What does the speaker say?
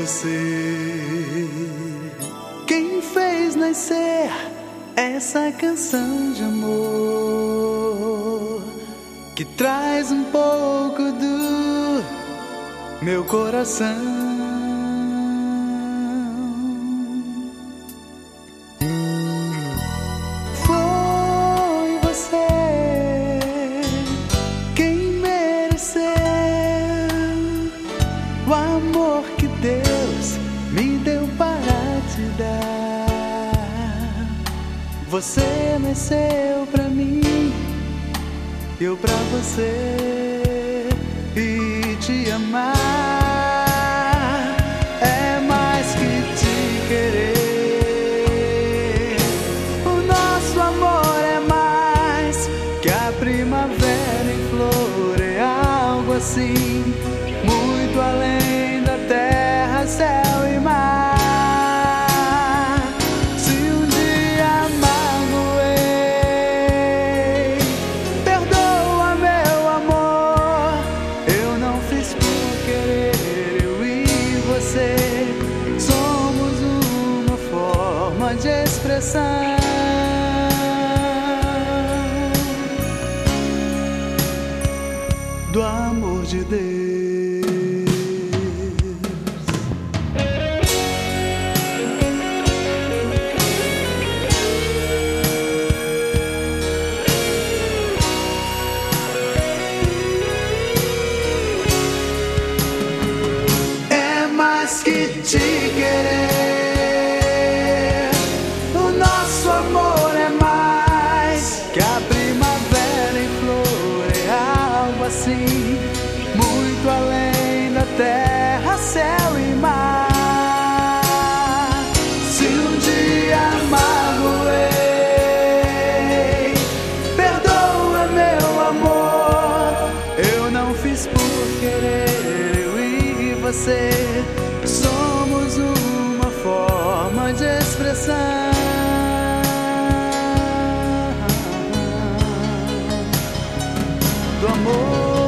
Você quem fez nascer essa canção de amor que traz um pouco do meu coração. O amor Deus me deu para te dar. Você nasceu pra mim, eu pra você e te amar forma de expressão. Do amor de Deus. terra, céu e mar. Se um dia magoei, perdoa meu amor. Eu não fiz por querer, eu e você somos uma forma de expressão Do amor.